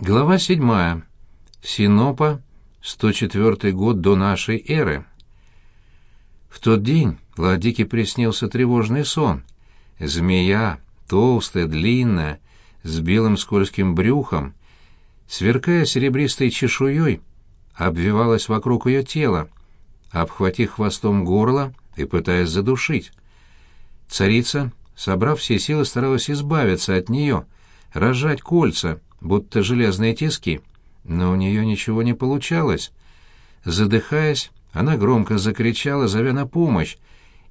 Глава 7. Синопа, 104 год до нашей эры. В тот день Ладике приснился тревожный сон. Змея, толстая, длинная, с белым скользким брюхом, сверкая серебристой чешуей, обвивалась вокруг ее тела, обхватив хвостом горло и пытаясь задушить. Царица, собрав все силы, старалась избавиться от нее, разжать кольца, будто железные тиски, но у нее ничего не получалось. Задыхаясь, она громко закричала, зовя на помощь,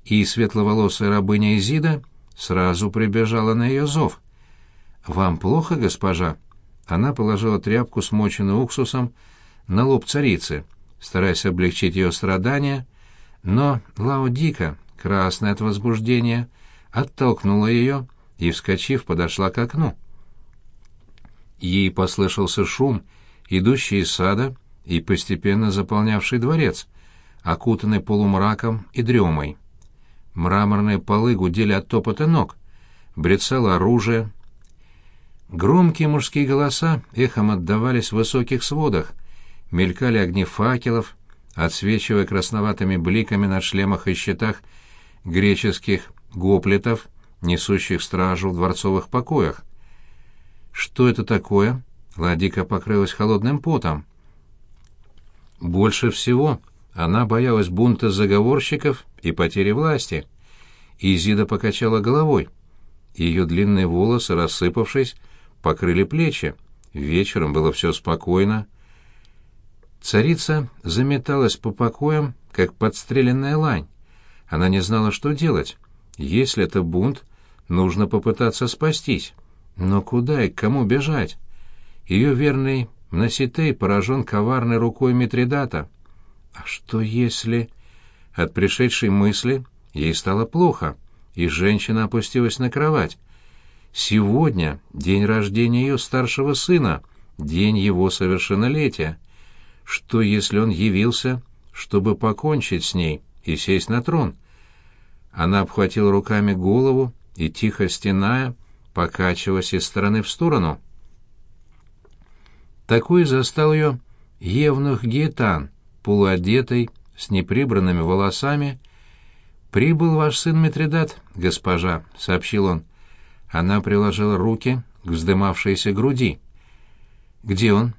и светловолосая рабыня Изида сразу прибежала на ее зов. «Вам плохо, госпожа?» Она положила тряпку, смоченную уксусом, на лоб царицы, стараясь облегчить ее страдания, но Лаодика, красная от возбуждения, оттолкнула ее и, вскочив, подошла к окну. Ей послышался шум, идущий из сада и постепенно заполнявший дворец, окутанный полумраком и дремой. Мраморные полы гудели от топота ног, брецало оружие. Громкие мужские голоса эхом отдавались в высоких сводах, мелькали огни факелов, отсвечивая красноватыми бликами на шлемах и щитах греческих гоплетов, несущих стражу в дворцовых покоях. Что это такое? Ладика покрылась холодным потом. Больше всего она боялась бунта заговорщиков и потери власти. Изида покачала головой. Ее длинные волосы, рассыпавшись, покрыли плечи. Вечером было все спокойно. Царица заметалась по покоям, как подстреленная лань. Она не знала, что делать. Если это бунт, нужно попытаться спастись. Но куда и к кому бежать? Ее верный Мноситей поражен коварной рукой Митридата. А что если... От пришедшей мысли ей стало плохо, и женщина опустилась на кровать. Сегодня день рождения ее старшего сына, день его совершеннолетия. Что если он явился, чтобы покончить с ней и сесть на трон? Она обхватила руками голову и, тихо стеная, покачиваясь из стороны в сторону. Такой застал ее Евнух Гетан, полуодетый, с неприбранными волосами. «Прибыл ваш сын Митридат, госпожа», — сообщил он. Она приложила руки к вздымавшейся груди. «Где он?»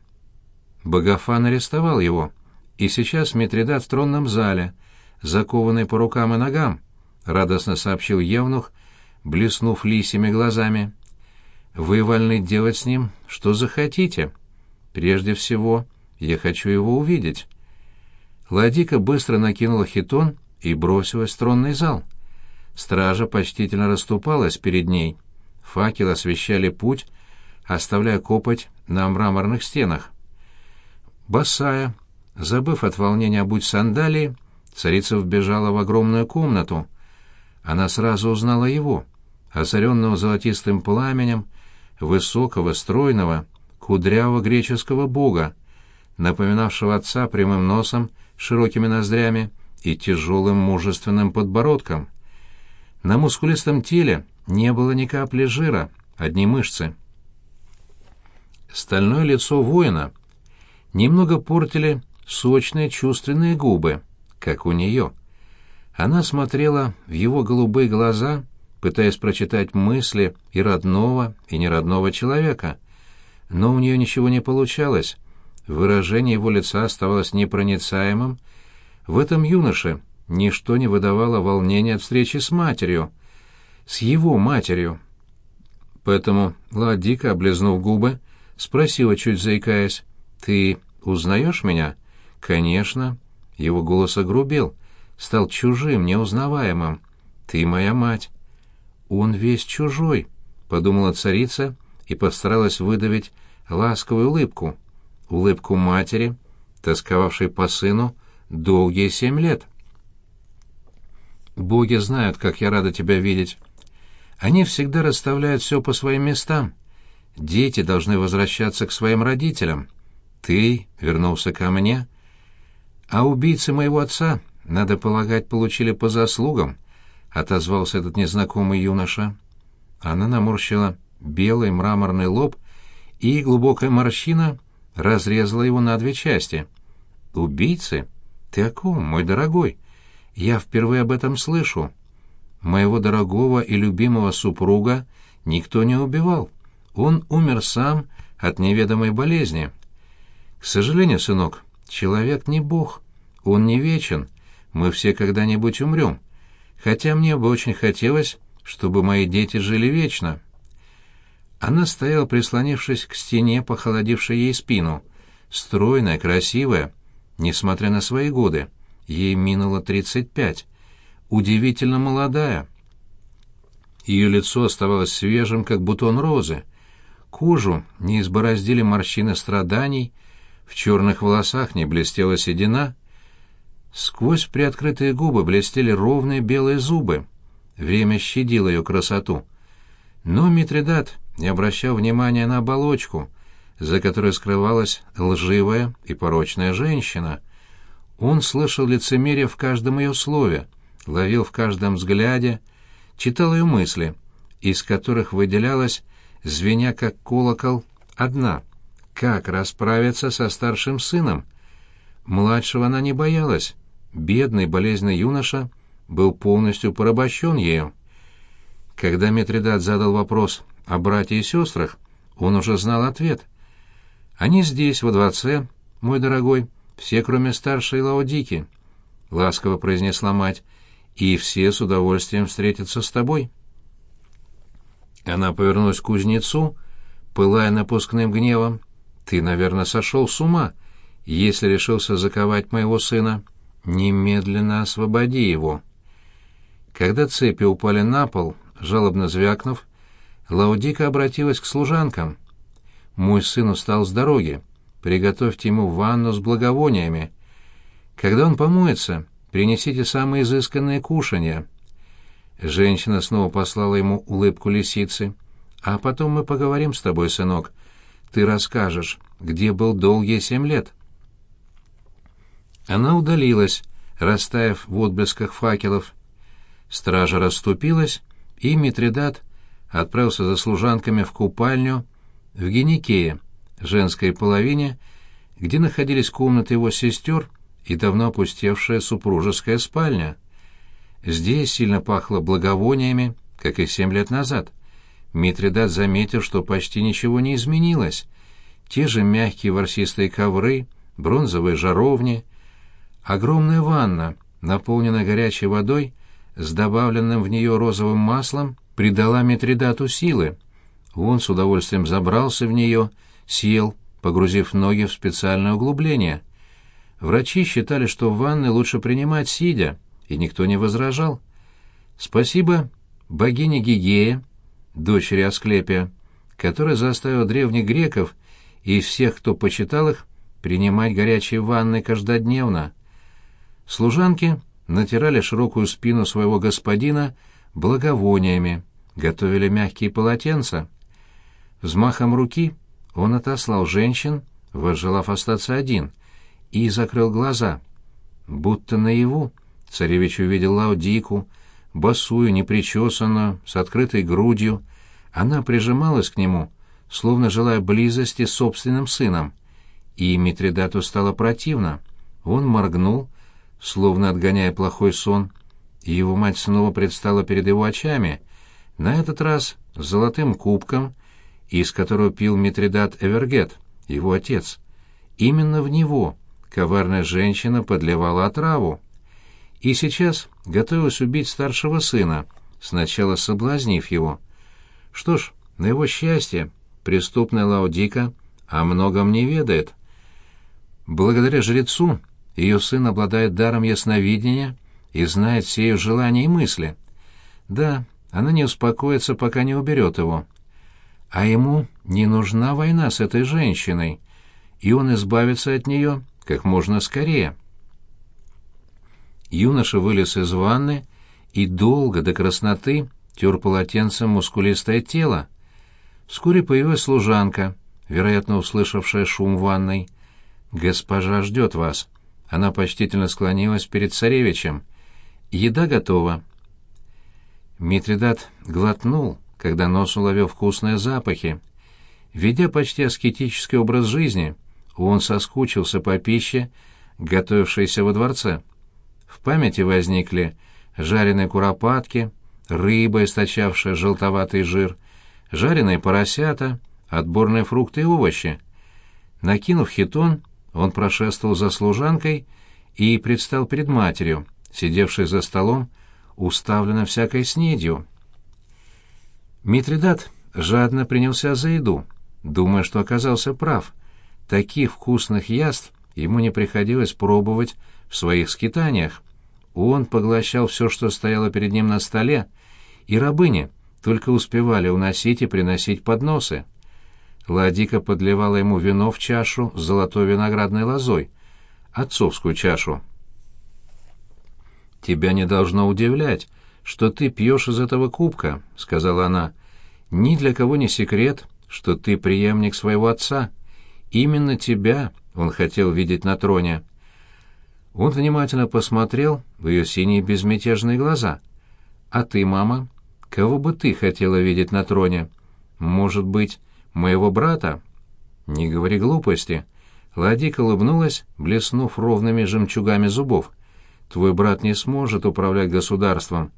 Богофан арестовал его, и сейчас Митридат в тронном зале, закованный по рукам и ногам, — радостно сообщил Евнух, блеснув лисими глазами. «Вы вольны делать с ним, что захотите. Прежде всего, я хочу его увидеть». Ладика быстро накинула хитон и бросилась в тронный зал. Стража почтительно расступалась перед ней. Факелы освещали путь, оставляя копоть на мраморных стенах. Босая, забыв от волнения обуть сандалии, царица вбежала в огромную комнату. Она сразу узнала его — озаренного золотистым пламенем, высокого, стройного, кудрявого греческого бога, напоминавшего отца прямым носом, широкими ноздрями и тяжелым мужественным подбородком. На мускулистом теле не было ни капли жира, одни мышцы. Стальное лицо воина немного портили сочные чувственные губы, как у нее. Она смотрела в его голубые глаза — пытаясь прочитать мысли и родного, и неродного человека. Но у нее ничего не получалось. Выражение его лица оставалось непроницаемым. В этом юноше ничто не выдавало волнения от встречи с матерью, с его матерью. Поэтому Ладика, облизнув губы, спросила, чуть заикаясь, «Ты узнаешь меня?» «Конечно». Его голос огрубел, стал чужим, неузнаваемым. «Ты моя мать». «Он весь чужой», — подумала царица и постаралась выдавить ласковую улыбку, улыбку матери, тосковавшей по сыну долгие семь лет. «Боги знают, как я рада тебя видеть. Они всегда расставляют все по своим местам. Дети должны возвращаться к своим родителям. Ты вернулся ко мне, а убийцы моего отца, надо полагать, получили по заслугам» — отозвался этот незнакомый юноша. Она наморщила белый мраморный лоб и глубокая морщина разрезала его на две части. «Убийцы? Ты о ком, мой дорогой? Я впервые об этом слышу. Моего дорогого и любимого супруга никто не убивал. Он умер сам от неведомой болезни. К сожалению, сынок, человек не бог, он не вечен, мы все когда-нибудь умрем, хотя мне бы очень хотелось, чтобы мои дети жили вечно». Она стояла, прислонившись к стене, похолодившей ей спину. Стройная, красивая, несмотря на свои годы. Ей минуло тридцать пять. Удивительно молодая. Ее лицо оставалось свежим, как бутон розы. Кожу не избороздили морщины страданий, в черных волосах не блестела седина. Сквозь приоткрытые губы блестели ровные белые зубы. Время щадило ее красоту. Но Митридат не обращал внимания на оболочку, за которой скрывалась лживая и порочная женщина. Он слышал лицемерие в каждом ее слове, ловил в каждом взгляде, читал ее мысли, из которых выделялась, звеня как колокол, одна — как расправиться со старшим сыном. Младшего она не боялась, бедный болезненный юноша был полностью порабощен ею. Когда Митридат задал вопрос о братьях и сестрах, он уже знал ответ. «Они здесь, во дворце, мой дорогой, все, кроме старшей Лаодики», — ласково произнесла мать, — «и все с удовольствием встретятся с тобой». Она повернулась к кузнецу, пылая напускным гневом. «Ты, наверное, сошел с ума, если решился заковать моего сына. Немедленно освободи его». Когда цепи упали на пол, жалобно звякнув, Лаудика обратилась к служанкам. «Мой сын устал с дороги. Приготовьте ему ванну с благовониями. Когда он помоется, принесите самые изысканные кушанья». Женщина снова послала ему улыбку лисицы. «А потом мы поговорим с тобой, сынок. Ты расскажешь, где был долгие семь лет». Она удалилась, растаяв в отблесках факелов. Стража расступилась, и Митридат отправился за служанками в купальню в Геникее, женской половине, где находились комнаты его сестер и давно опустевшая супружеская спальня. Здесь сильно пахло благовониями, как и семь лет назад. Митридат заметил, что почти ничего не изменилось. Те же мягкие ворсистые ковры, бронзовые жаровни, огромная ванна, наполненная горячей водой с добавленным в нее розовым маслом, придала Митридату силы. Он с удовольствием забрался в нее, сел, погрузив ноги в специальное углубление. Врачи считали, что в ванной лучше принимать сидя, и никто не возражал. Спасибо богине Гигея, дочери Асклепия, которая заставила древних греков и всех, кто почитал их, принимать горячие ванны каждодневно. Служанки натирали широкую спину своего господина благовониями, готовили мягкие полотенца. Взмахом руки он отослал женщин, возжелав остаться один, и закрыл глаза. Будто наяву царевич увидел Лаудику, босую, непричесанную, с открытой грудью. Она прижималась к нему, словно желая близости с собственным сыном. И Митридату стало противно. Он моргнул, словно отгоняя плохой сон, и его мать снова предстала перед его очами, на этот раз с золотым кубком, из которого пил Митридат Эвергет, его отец. Именно в него коварная женщина подливала отраву. И сейчас готовилась убить старшего сына, сначала соблазнив его. Что ж, на его счастье, преступная Лаудика о многом не ведает. Благодаря жрецу ее сын обладает даром ясновидения и знает все ее желания и мысли. Да, она не успокоится, пока не уберет его. А ему не нужна война с этой женщиной, и он избавится от нее как можно скорее. Юноша вылез из ванны и долго до красноты тер полотенцем мускулистое тело. Вскоре появилась служанка, вероятно, услышавшая шум в ванной. «Госпожа ждет вас». Она почтительно склонилась перед царевичем. «Еда готова». Митридат глотнул, когда нос уловил вкусные запахи. Ведя почти аскетический образ жизни, он соскучился по пище, готовившейся во дворце. В памяти возникли жареные куропатки, рыба, источавшая желтоватый жир, жареные поросята, отборные фрукты и овощи. Накинув хитон, он прошествовал за служанкой и предстал перед матерью, сидевшей за столом, уставленным всякой снедью. Митридат жадно принялся за еду, думая, что оказался прав. Таких вкусных яств ему не приходилось пробовать в своих скитаниях. Он поглощал все, что стояло перед ним на столе, и рабыни только успевали уносить и приносить подносы. Ладика подливала ему вино в чашу с золотой виноградной лозой, отцовскую чашу. «Тебя не должно удивлять, что ты пьешь из этого кубка», — сказала она. «Ни для кого не секрет, что ты преемник своего отца. Именно тебя он хотел видеть на троне». Он внимательно посмотрел в ее синие безмятежные глаза. «А ты, мама, кого бы ты хотела видеть на троне? Может быть, моего брата?» «Не говори глупости». Ладика улыбнулась, блеснув ровными жемчугами зубов. «Твой брат не сможет управлять государством.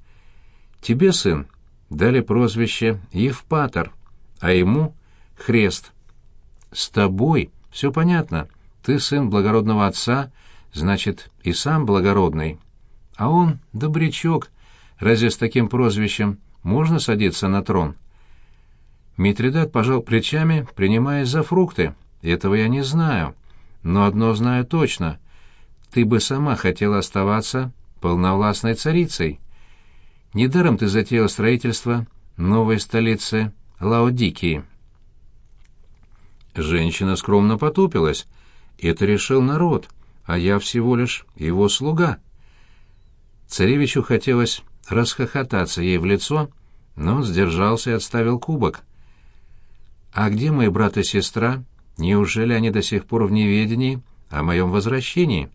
Тебе, сын, дали прозвище Евпатор, а ему — Хрест. С тобой все понятно. Ты сын благородного отца, значит, и сам благородный. А он — добрячок. Разве с таким прозвищем можно садиться на трон?» Митридат пожал плечами, принимаясь за фрукты. «Этого я не знаю. Но одно знаю точно. Ты бы сама хотела оставаться полновластной царицей. Недаром ты затеяла строительство новой столицы Лаодикии». Женщина скромно потупилась. «Это решил народ, а я всего лишь его слуга». Царевичу хотелось расхохотаться ей в лицо, но он сдержался и отставил кубок. «А где мои брат и сестра? Неужели они до сих пор в неведении о моем возвращении?»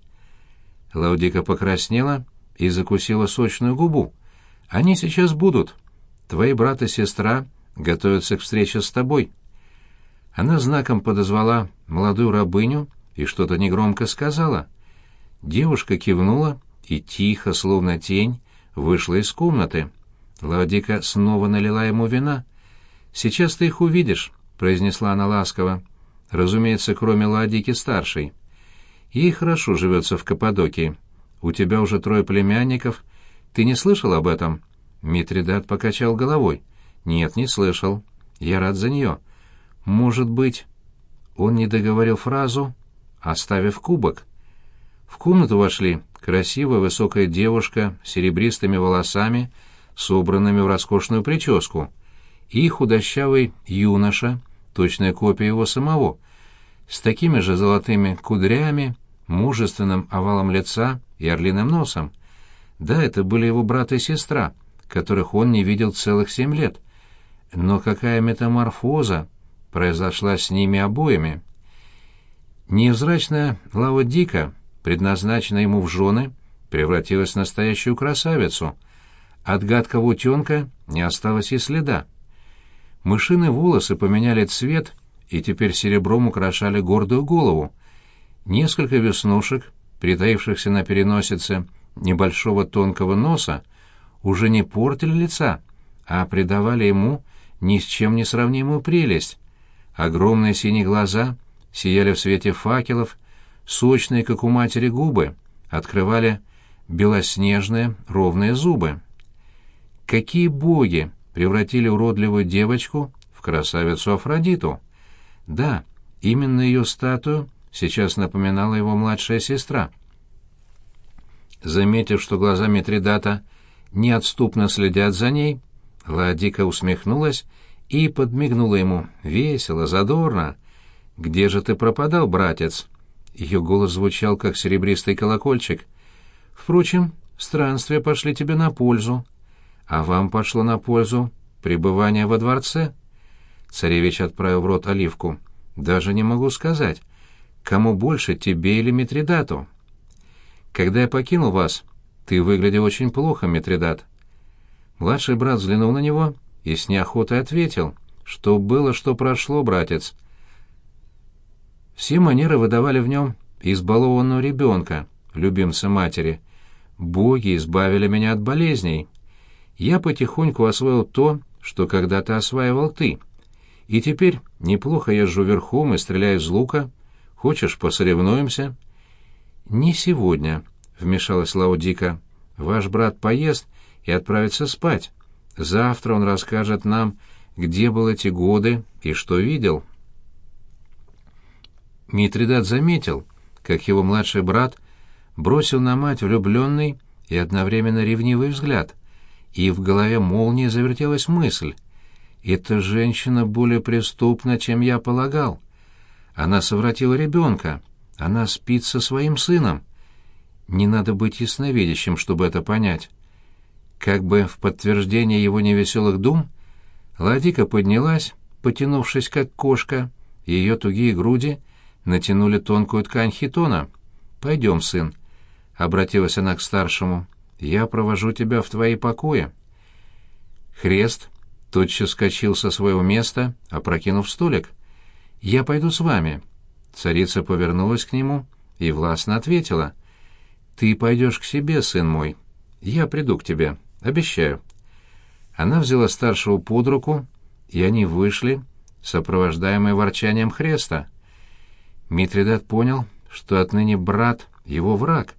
Лаудика покраснела и закусила сочную губу. «Они сейчас будут. Твои брат и сестра готовятся к встрече с тобой». Она знаком подозвала молодую рабыню и что-то негромко сказала. Девушка кивнула и тихо, словно тень, вышла из комнаты. Лаудика снова налила ему вина. «Сейчас ты их увидишь. — произнесла она ласково. «Разумеется, кроме Ладики-старшей. Ей хорошо живется в Каппадокии. У тебя уже трое племянников. Ты не слышал об этом?» Митридат покачал головой. «Нет, не слышал. Я рад за нее. Может быть...» Он не договорил фразу, оставив кубок. В комнату вошли красивая высокая девушка с серебристыми волосами, собранными в роскошную прическу — и худощавый юноша, точная копия его самого, с такими же золотыми кудрями, мужественным овалом лица и орлиным носом. Да, это были его брат и сестра, которых он не видел целых семь лет. Но какая метаморфоза произошла с ними обоими? Невзрачная Лава Дика, предназначенная ему в жены, превратилась в настоящую красавицу. От гадкого утенка не осталось и следа. Мышиные волосы поменяли цвет и теперь серебром украшали гордую голову. Несколько веснушек, притаившихся на переносице небольшого тонкого носа, уже не портили лица, а придавали ему ни с чем не сравнимую прелесть. Огромные синие глаза сияли в свете факелов, сочные, как у матери, губы открывали белоснежные ровные зубы. Какие боги превратили уродливую девочку в красавицу Афродиту. Да, именно ее статую сейчас напоминала его младшая сестра. Заметив, что глаза Митридата неотступно следят за ней, Ладика усмехнулась и подмигнула ему, весело, задорно. «Где же ты пропадал, братец?» Ее голос звучал, как серебристый колокольчик. «Впрочем, странствия пошли тебе на пользу а вам пошло на пользу пребывание во дворце?» Царевич отправил в рот оливку. «Даже не могу сказать, кому больше, тебе или Митридату?» «Когда я покинул вас, ты выглядел очень плохо, Митридат». Младший брат взглянул на него и с неохотой ответил. Что было, что прошло, братец. Все манеры выдавали в нем избалованного ребенка, любимца матери. Боги избавили меня от болезней. Я потихоньку освоил то, что когда-то осваивал ты. И теперь неплохо езжу верхом и стреляю из лука. Хочешь, посоревнуемся?» «Не сегодня», — вмешалась Лаудика. «Ваш брат поест и отправится спать. Завтра он расскажет нам, где был эти годы и что видел». Митридат заметил, как его младший брат бросил на мать влюбленный и одновременно ревнивый взгляд, и в голове молнии завертелась мысль. «Эта женщина более преступна, чем я полагал. Она совратила ребенка, она спит со своим сыном. Не надо быть ясновидящим, чтобы это понять». Как бы в подтверждение его невеселых дум, Ладика поднялась, потянувшись как кошка, и ее тугие груди — натянули тонкую ткань хитона. «Пойдем, сын», — обратилась она к старшему, — «я провожу тебя в твои покои». Хрест тотчас скочил со своего места, опрокинув столик. «Я пойду с вами». Царица повернулась к нему и властно ответила. «Ты пойдешь к себе, сын мой. Я приду к тебе, обещаю». Она взяла старшего под руку, и они вышли, сопровождаемые ворчанием Хреста. Митридат понял, что отныне брат — его враг,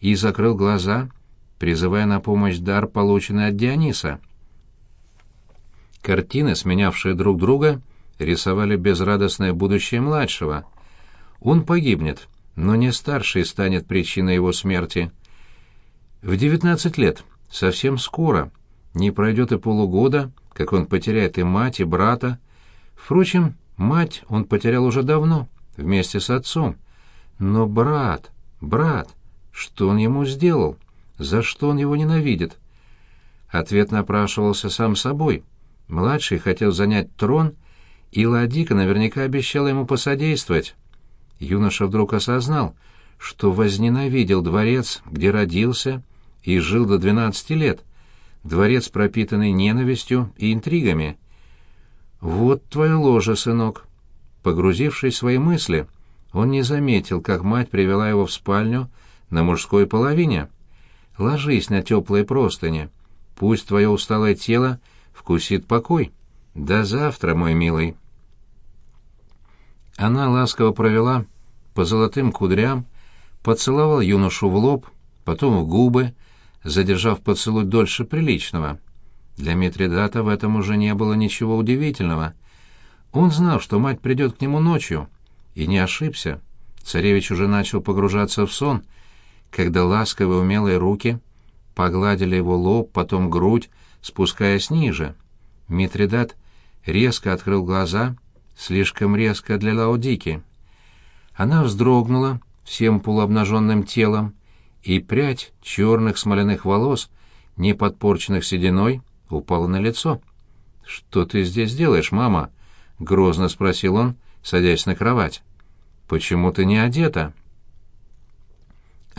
и закрыл глаза, призывая на помощь дар, полученный от Диониса. Картины, сменявшие друг друга, рисовали безрадостное будущее младшего. Он погибнет, но не старший станет причиной его смерти. В девятнадцать лет, совсем скоро, не пройдет и полугода, как он потеряет и мать, и брата. Впрочем, мать он потерял уже давно — вместе с отцом. Но брат, брат, что он ему сделал? За что он его ненавидит? Ответ напрашивался сам собой. Младший хотел занять трон, и Ладика наверняка обещал ему посодействовать. Юноша вдруг осознал, что возненавидел дворец, где родился и жил до двенадцати лет, дворец, пропитанный ненавистью и интригами. «Вот твое ложе, сынок», Погрузившись в свои мысли, он не заметил, как мать привела его в спальню на мужской половине. «Ложись на теплые простыни. Пусть твое усталое тело вкусит покой. До завтра, мой милый». Она ласково провела по золотым кудрям, поцеловал юношу в лоб, потом в губы, задержав поцелуй дольше приличного. Для Митридата в этом уже не было ничего удивительного — он знал, что мать придет к нему ночью, и не ошибся. Царевич уже начал погружаться в сон, когда ласковые умелые руки погладили его лоб, потом грудь, спускаясь ниже. Митридат резко открыл глаза, слишком резко для Лаодики. Она вздрогнула всем полуобнаженным телом, и прядь черных смоляных волос, не подпорченных сединой, упала на лицо. «Что ты здесь делаешь, мама?» — грозно спросил он, садясь на кровать. «Почему ты не одета?»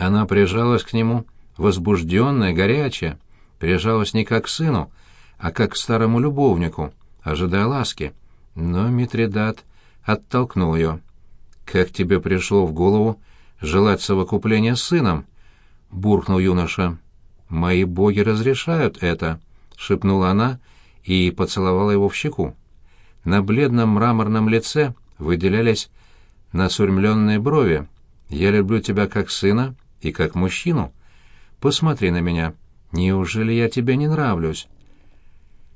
Она прижалась к нему, возбужденная, горячая, прижалась не как к сыну, а как к старому любовнику, ожидая ласки. Но Митридат оттолкнул ее. «Как тебе пришло в голову желать совокупления с сыном?» — буркнул юноша. «Мои боги разрешают это», — шепнула она и поцеловала его в щеку. На бледном мраморном лице выделялись насурмленные брови. «Я люблю тебя как сына и как мужчину. Посмотри на меня. Неужели я тебе не нравлюсь?»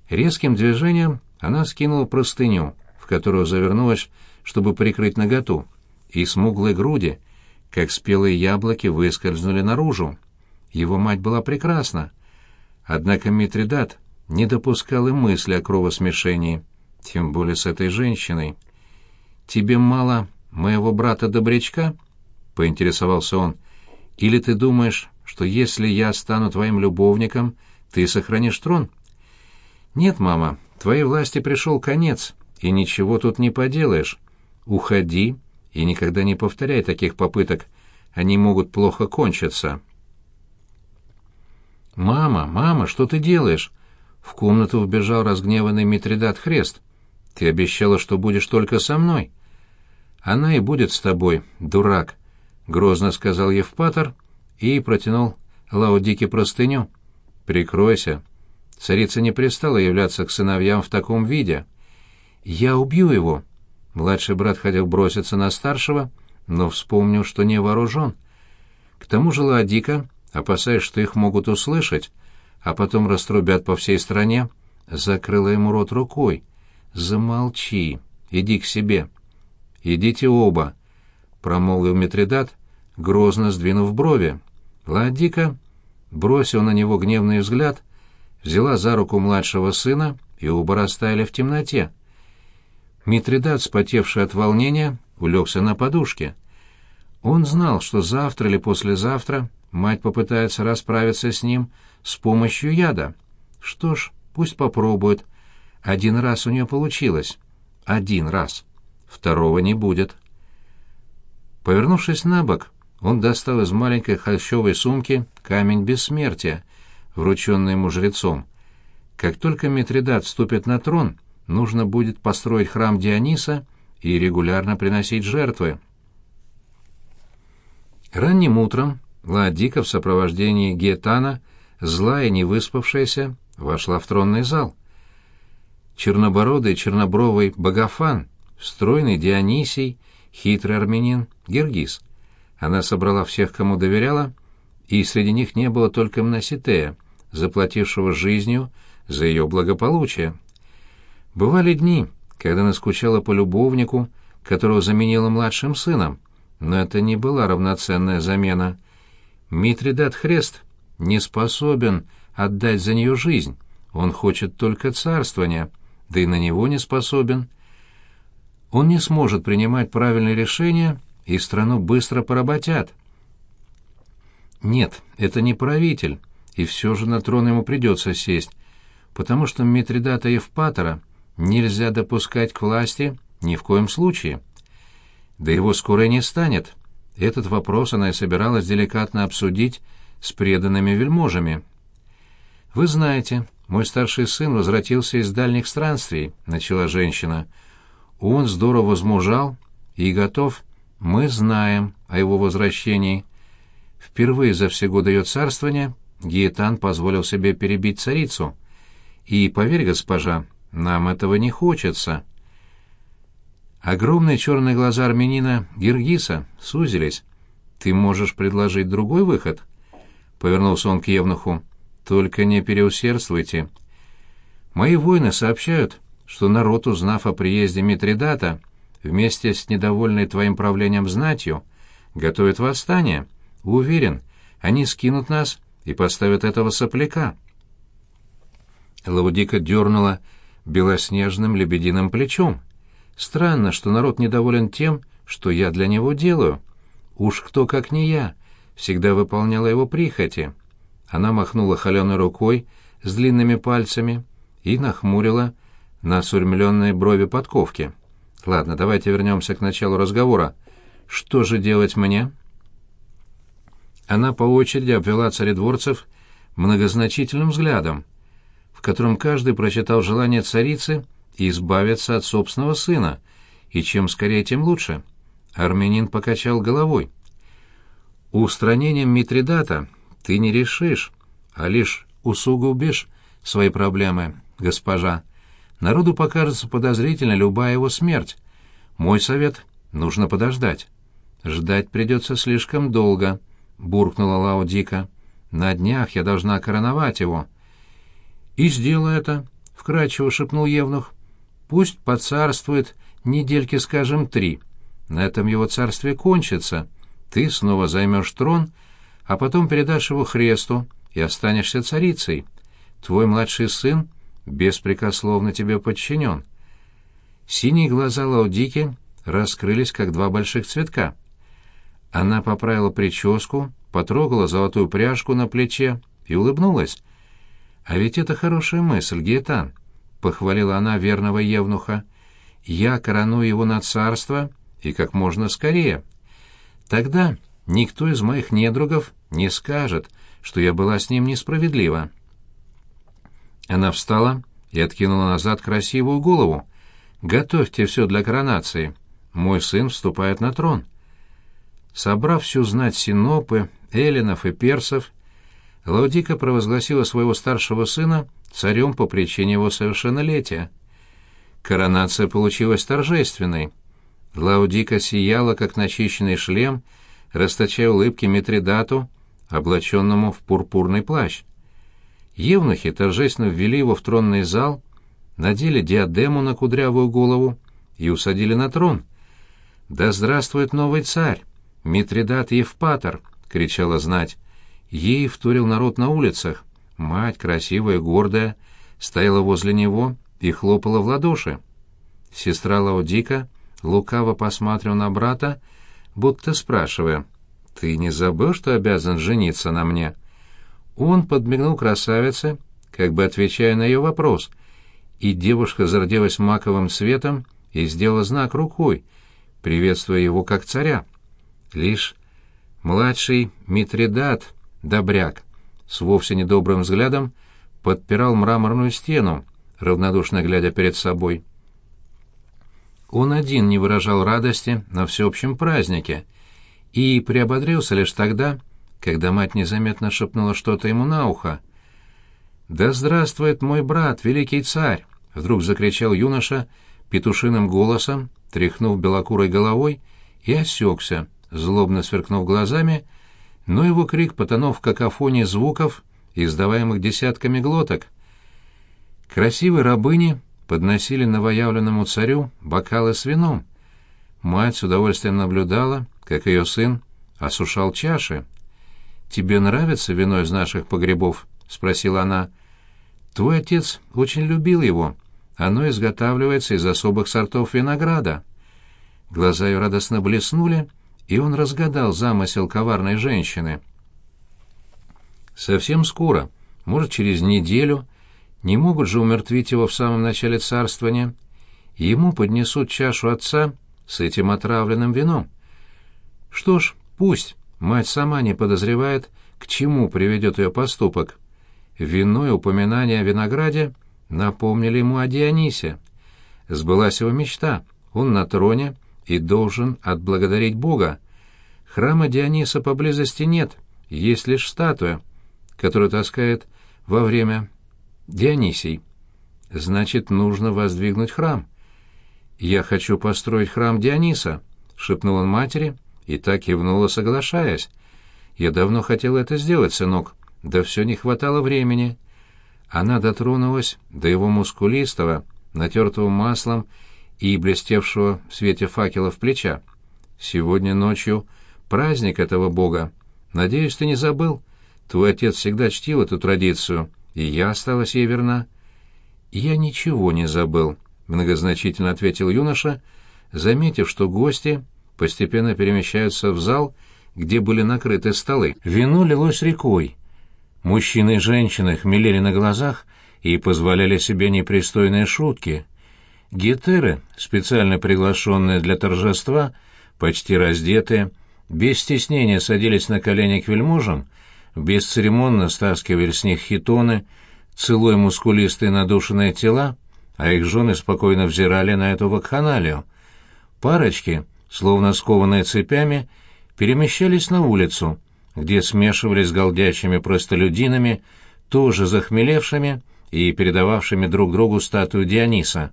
Резким движением она скинула простыню, в которую завернулась, чтобы прикрыть наготу, и смуглые груди, как спелые яблоки, выскользнули наружу. Его мать была прекрасна. Однако Митридат не допускал и мысли о кровосмешении тем более с этой женщиной. Тебе мало моего брата-добрячка? поинтересовался он. Или ты думаешь, что если я стану твоим любовником, ты сохранишь трон? Нет, мама, твоей власти пришел конец, и ничего тут не поделаешь. Уходи и никогда не повторяй таких попыток. Они могут плохо кончиться. «Мама, мама, что ты делаешь?» В комнату вбежал разгневанный Митридат Хрест. Ты обещала, что будешь только со мной». «Она и будет с тобой, дурак», — грозно сказал Евпатор и протянул Лаудике простыню. «Прикройся». Царица не пристала являться к сыновьям в таком виде. «Я убью его». Младший брат хотел броситься на старшего, но вспомнил, что не вооружен. К тому же Лаодика, опасаясь, что их могут услышать, а потом раструбят по всей стране, закрыла ему рот рукой. «Замолчи, иди к себе». «Идите оба», — промолвил Митридат, грозно сдвинув брови. Ладика бросил на него гневный взгляд, взяла за руку младшего сына, и оба растаяли в темноте. Митридат, спотевший от волнения, улегся на подушке. Он знал, что завтра или послезавтра мать попытается расправиться с ним с помощью яда. Что ж, пусть попробует. Один раз у нее получилось. Один раз второго не будет. Повернувшись на бок, он достал из маленькой холщовой сумки камень бессмертия, врученный ему жрецом. Как только Митридат вступит на трон, нужно будет построить храм Диониса и регулярно приносить жертвы. Ранним утром Ладика в сопровождении Гетана, злая и невыспавшаяся, вошла в тронный зал. Чернобородый чернобровый Богофан стройный Дионисий, хитрый армянин Гергис. Она собрала всех, кому доверяла, и среди них не было только Мноситея, заплатившего жизнью за ее благополучие. Бывали дни, когда она скучала по любовнику, которого заменила младшим сыном, но это не была равноценная замена. Митридат Хрест не способен отдать за нее жизнь, он хочет только царствования, да и на него не способен — он не сможет принимать правильные решения, и страну быстро поработят. Нет, это не правитель, и все же на трон ему придется сесть, потому что Митридата Евпатора нельзя допускать к власти ни в коем случае. Да его скоро не станет. Этот вопрос она и собиралась деликатно обсудить с преданными вельможами. «Вы знаете, мой старший сын возвратился из дальних странствий», — начала женщина, — он здорово возмужал и готов. Мы знаем о его возвращении. Впервые за все годы ее царствования Гиетан позволил себе перебить царицу. И, поверь, госпожа, нам этого не хочется. Огромные черные глаза армянина Гиргиса сузились. «Ты можешь предложить другой выход?» Повернулся он к Евнуху. «Только не переусердствуйте. Мои воины сообщают, что народ, узнав о приезде Митридата, вместе с недовольной твоим правлением знатью, готовит восстание. Уверен, они скинут нас и поставят этого сопляка. Лаудика дернула белоснежным лебединым плечом. Странно, что народ недоволен тем, что я для него делаю. Уж кто, как не я, всегда выполняла его прихоти. Она махнула холеной рукой с длинными пальцами и нахмурила на сурьмленные брови подковки. Ладно, давайте вернемся к началу разговора. Что же делать мне? Она по очереди обвела царедворцев многозначительным взглядом, в котором каждый прочитал желание царицы избавиться от собственного сына, и чем скорее, тем лучше. Армянин покачал головой. «Устранением Митридата ты не решишь, а лишь усугубишь свои проблемы, госпожа», Народу покажется подозрительно любая его смерть. Мой совет — нужно подождать. Ждать придется слишком долго, — буркнула Лао Дика. На днях я должна короновать его. И сделай это, — вкрадчиво шепнул Евнух. Пусть поцарствует недельки, скажем, три. На этом его царствие кончится. Ты снова займешь трон, а потом передашь его Хресту и останешься царицей. Твой младший сын беспрекословно тебе подчинен. Синие глаза Лаудики раскрылись, как два больших цветка. Она поправила прическу, потрогала золотую пряжку на плече и улыбнулась. «А ведь это хорошая мысль, Гетан», — похвалила она верного евнуха. «Я короную его на царство и как можно скорее. Тогда никто из моих недругов не скажет, что я была с ним несправедлива». Она встала и откинула назад красивую голову. Готовьте все для коронации. Мой сын вступает на трон». Собрав всю знать Синопы, Эллинов и Персов, Лаудика провозгласила своего старшего сына царем по причине его совершеннолетия. Коронация получилась торжественной. Лаудика сияла, как начищенный шлем, расточая улыбки Митридату, облаченному в пурпурный плащ. Евнухи торжественно ввели его в тронный зал, надели диадему на кудрявую голову и усадили на трон. «Да здравствует новый царь! Митридат Евпатор!» — кричала знать. Ей вторил народ на улицах. Мать, красивая, гордая, стояла возле него и хлопала в ладоши. Сестра Лаудика лукаво посмотрела на брата, будто спрашивая, «Ты не забыл, что обязан жениться на мне?» Он подмигнул красавице, как бы отвечая на ее вопрос, и девушка зарделась маковым светом и сделала знак рукой, приветствуя его как царя. Лишь младший Митридат, добряк, с вовсе недобрым взглядом подпирал мраморную стену, равнодушно глядя перед собой. Он один не выражал радости на всеобщем празднике и приободрился лишь тогда, когда мать незаметно шепнула что-то ему на ухо. «Да здравствует мой брат, великий царь!» — вдруг закричал юноша петушиным голосом, тряхнув белокурой головой, и осекся, злобно сверкнув глазами, но его крик потонул в какофонии звуков, издаваемых десятками глоток. Красивые рабыни подносили новоявленному царю бокалы с вином. Мать с удовольствием наблюдала, как ее сын осушал чаши. «Тебе нравится вино из наших погребов?» — спросила она. «Твой отец очень любил его. Оно изготавливается из особых сортов винограда». Глаза ее радостно блеснули, и он разгадал замысел коварной женщины. Совсем скоро, может, через неделю, не могут же умертвить его в самом начале царствования, ему поднесут чашу отца с этим отравленным вином. Что ж, пусть, Мать сама не подозревает, к чему приведет ее поступок. Вино и упоминание о винограде напомнили ему о Дионисе. Сбылась его мечта, он на троне и должен отблагодарить Бога. Храма Диониса поблизости нет, есть лишь статуя, которую таскает во время Дионисий. Значит, нужно воздвигнуть храм. «Я хочу построить храм Диониса», — шепнул он матери, и так кивнула, соглашаясь. «Я давно хотела это сделать, сынок, да все не хватало времени». Она дотронулась до его мускулистого, натертого маслом и блестевшего в свете факелов плеча. «Сегодня ночью праздник этого бога. Надеюсь, ты не забыл. Твой отец всегда чтил эту традицию, и я осталась ей верна». «Я ничего не забыл», — многозначительно ответил юноша, заметив, что гости постепенно перемещаются в зал, где были накрыты столы. Вино лилось рекой. Мужчины и женщины хмелели на глазах и позволяли себе непристойные шутки. Гетеры, специально приглашенные для торжества, почти раздетые, без стеснения садились на колени к вельможам, бесцеремонно стаскивали с них хитоны, целуя мускулистые надушенные тела, а их жены спокойно взирали на эту вакханалию. Парочки словно скованные цепями, перемещались на улицу, где смешивались с голдящими простолюдинами, тоже захмелевшими и передававшими друг другу статую Диониса.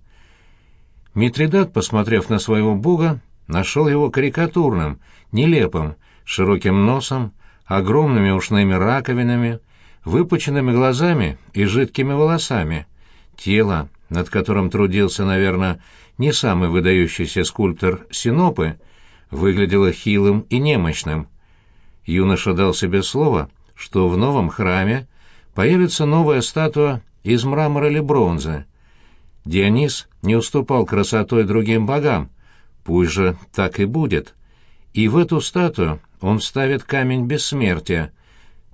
Митридат, посмотрев на своего бога, нашел его карикатурным, нелепым, широким носом, огромными ушными раковинами, выпученными глазами и жидкими волосами. Тело, над которым трудился, наверное, не самый выдающийся скульптор Синопы, выглядело хилым и немощным. Юноша дал себе слово, что в новом храме появится новая статуя из мрамора или бронзы. Дионис не уступал красотой другим богам, пусть же так и будет. И в эту статую он вставит камень бессмертия.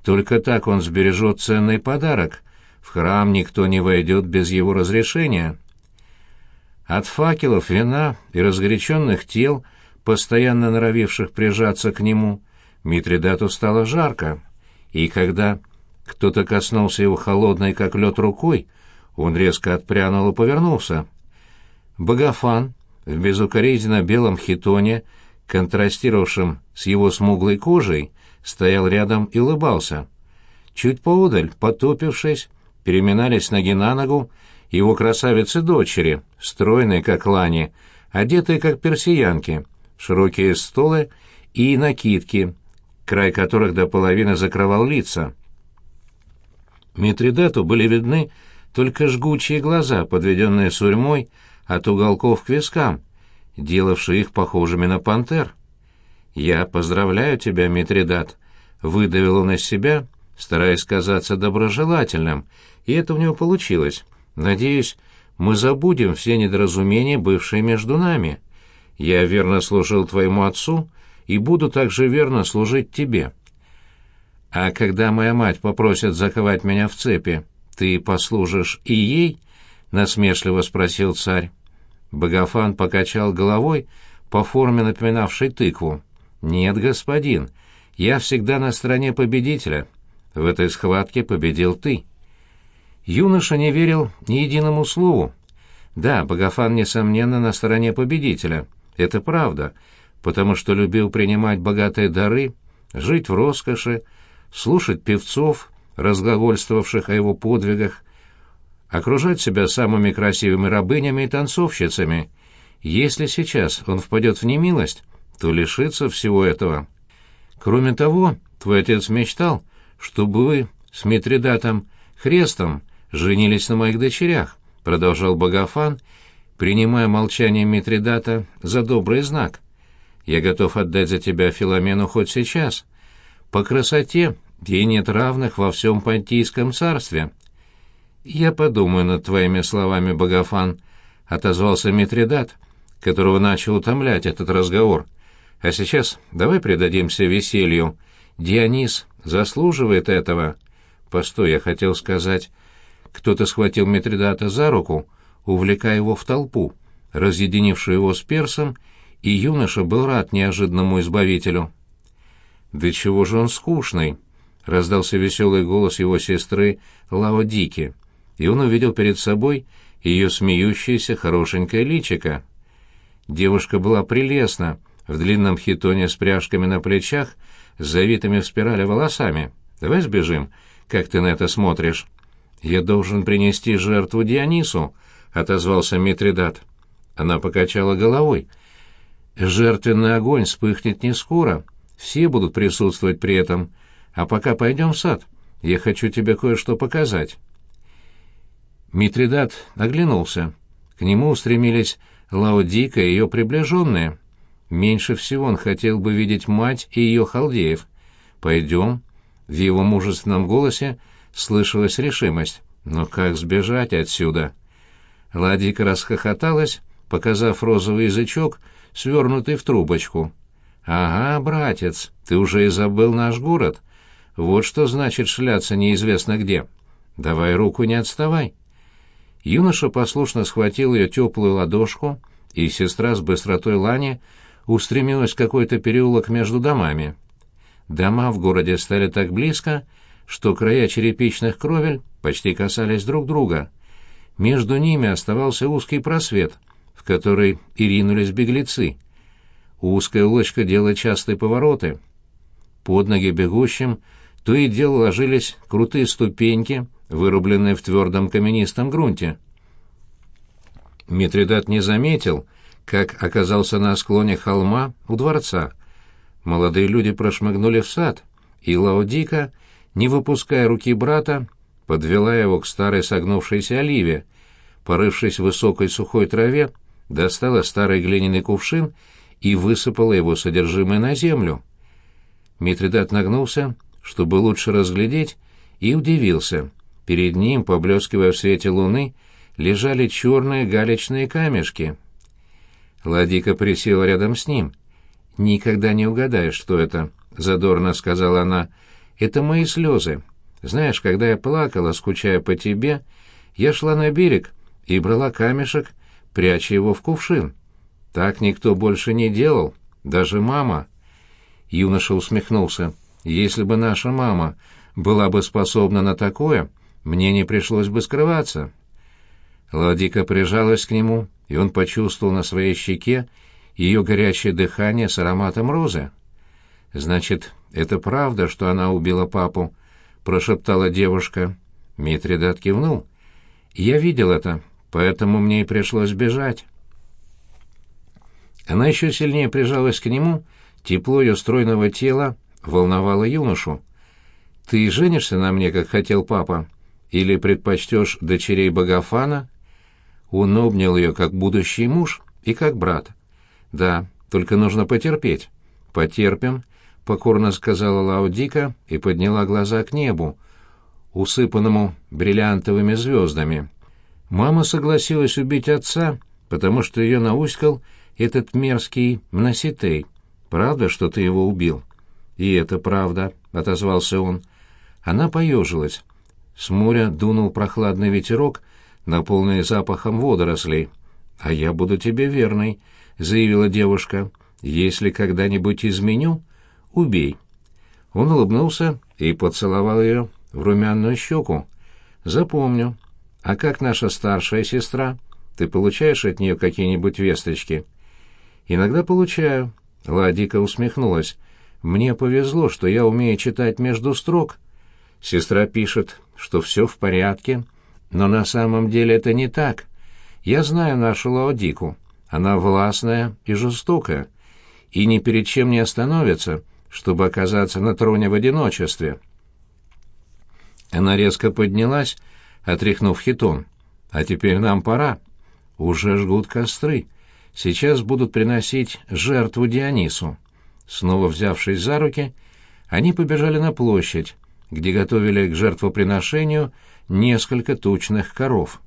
Только так он сбережет ценный подарок. В храм никто не войдет без его разрешения. От факелов, вина и разгоряченных тел, постоянно норовивших прижаться к нему, Митридату стало жарко, и когда кто-то коснулся его холодной, как лед, рукой, он резко отпрянул и повернулся. Богофан в безукоризненно белом хитоне, контрастировавшем с его смуглой кожей, стоял рядом и улыбался. Чуть поодаль, потопившись, переминались ноги на ногу его красавицы-дочери, стройные, как лани, одетые, как персиянки, широкие столы и накидки, край которых до половины закрывал лица. Митридату были видны только жгучие глаза, подведенные сурьмой от уголков к вискам, делавшие их похожими на пантер. «Я поздравляю тебя, Митридат», — выдавил он из себя, стараясь казаться доброжелательным, и это у него получилось. «Надеюсь, мы забудем все недоразумения, бывшие между нами. Я верно служил твоему отцу и буду также верно служить тебе. А когда моя мать попросит заковать меня в цепи, ты послужишь и ей?» — насмешливо спросил царь. Богофан покачал головой, по форме напоминавшей тыкву. «Нет, господин, я всегда на стороне победителя. В этой схватке победил ты». Юноша не верил ни единому слову. Да, Богофан, несомненно, на стороне победителя. Это правда, потому что любил принимать богатые дары, жить в роскоши, слушать певцов, разглагольствовавших о его подвигах, окружать себя самыми красивыми рабынями и танцовщицами. Если сейчас он впадет в немилость, то лишится всего этого. Кроме того, твой отец мечтал, чтобы вы с Митридатом Хрестом женились на моих дочерях, продолжал Богофан, принимая молчание Митридата за добрый знак. Я готов отдать за тебя Филомену хоть сейчас. По красоте ей нет равных во всем Понтийском царстве. «Я подумаю над твоими словами, Богофан», — отозвался Митридат, которого начал утомлять этот разговор. «А сейчас давай предадимся веселью. Дионис заслуживает этого». «Постой, я хотел сказать...» Кто-то схватил Митридата за руку, увлекая его в толпу, разъединившую его с персом, и юноша был рад неожиданному избавителю. «Да чего же он скучный!» — раздался веселый голос его сестры Лаодики и он увидел перед собой ее смеющееся хорошенькое личико. Девушка была прелестна, в длинном хитоне с пряжками на плечах, с завитыми в спирали волосами. «Давай сбежим. Как ты на это смотришь?» «Я должен принести жертву Дионису», — отозвался Митридат. Она покачала головой. «Жертвенный огонь вспыхнет не скоро. Все будут присутствовать при этом. А пока пойдем в сад. Я хочу тебе кое-что показать». Митридат оглянулся. К нему устремились Лаодика и ее приближенные. Меньше всего он хотел бы видеть мать и ее халдеев. «Пойдем». В его мужественном голосе слышалась решимость. «Но как сбежать отсюда?» Ладика расхохоталась, показав розовый язычок, свернутый в трубочку. «Ага, братец, ты уже и забыл наш город. Вот что значит шляться неизвестно где. Давай руку, не отставай». Юноша послушно схватил ее теплую ладошку, и сестра с быстротой лани устремилась в какой-то переулок между домами. Дома в городе стали так близко, что края черепичных кровель почти касались друг друга. Между ними оставался узкий просвет, в который и ринулись беглецы. Узкая улочка делала частые повороты. Под ноги бегущим то и дело ложились крутые ступеньки, вырубленные в твердом каменистом грунте. Митридат не заметил, как оказался на склоне холма у дворца. Молодые люди прошмыгнули в сад, и Лаодика, не выпуская руки брата, подвела его к старой согнувшейся оливе. Порывшись в высокой сухой траве, достала старый глиняный кувшин и высыпала его содержимое на землю. Митридат нагнулся, чтобы лучше разглядеть, и удивился. Перед ним, поблескивая в свете луны, лежали черные галечные камешки. Ладика присела рядом с ним. «Никогда не угадаешь, что это», — задорно сказала она. «Это мои слезы. Знаешь, когда я плакала, скучая по тебе, я шла на берег и брала камешек, пряча его в кувшин. Так никто больше не делал, даже мама». Юноша усмехнулся. «Если бы наша мама была бы способна на такое, мне не пришлось бы скрываться. Ладика прижалась к нему и он почувствовал на своей щеке ее горячее дыхание с ароматом розы. «Значит, это правда, что она убила папу?» — прошептала девушка. Митридат кивнул. «Я видел это, поэтому мне и пришлось бежать». Она еще сильнее прижалась к нему, тепло ее стройного тела волновало юношу. «Ты женишься на мне, как хотел папа? Или предпочтешь дочерей Богофана?» Он обнял ее, как будущий муж и как брат. «Да, только нужно потерпеть». «Потерпим», — покорно сказала Лаудика и подняла глаза к небу, усыпанному бриллиантовыми звездами. Мама согласилась убить отца, потому что ее науськал этот мерзкий Мноситей. Правда, что ты его убил?» «И это правда», — отозвался он. Она поежилась. С моря дунул прохладный ветерок, наполненный запахом водорослей. «А я буду тебе верной», — заявила девушка. «Если когда-нибудь изменю, убей». Он улыбнулся и поцеловал ее в румяную щеку. «Запомню. А как наша старшая сестра? Ты получаешь от нее какие-нибудь весточки?» «Иногда получаю», — Ладика усмехнулась. «Мне повезло, что я умею читать между строк». Сестра пишет, что все в порядке, но на самом деле это не так. Я знаю нашу Лаодику. Она властная и жестокая, и ни перед чем не остановится, чтобы оказаться на троне в одиночестве. Она резко поднялась, отряхнув хитон. «А теперь нам пора. Уже жгут костры. Сейчас будут приносить жертву Дионису». Снова взявшись за руки, они побежали на площадь, где готовили к жертвоприношению несколько тучных коров.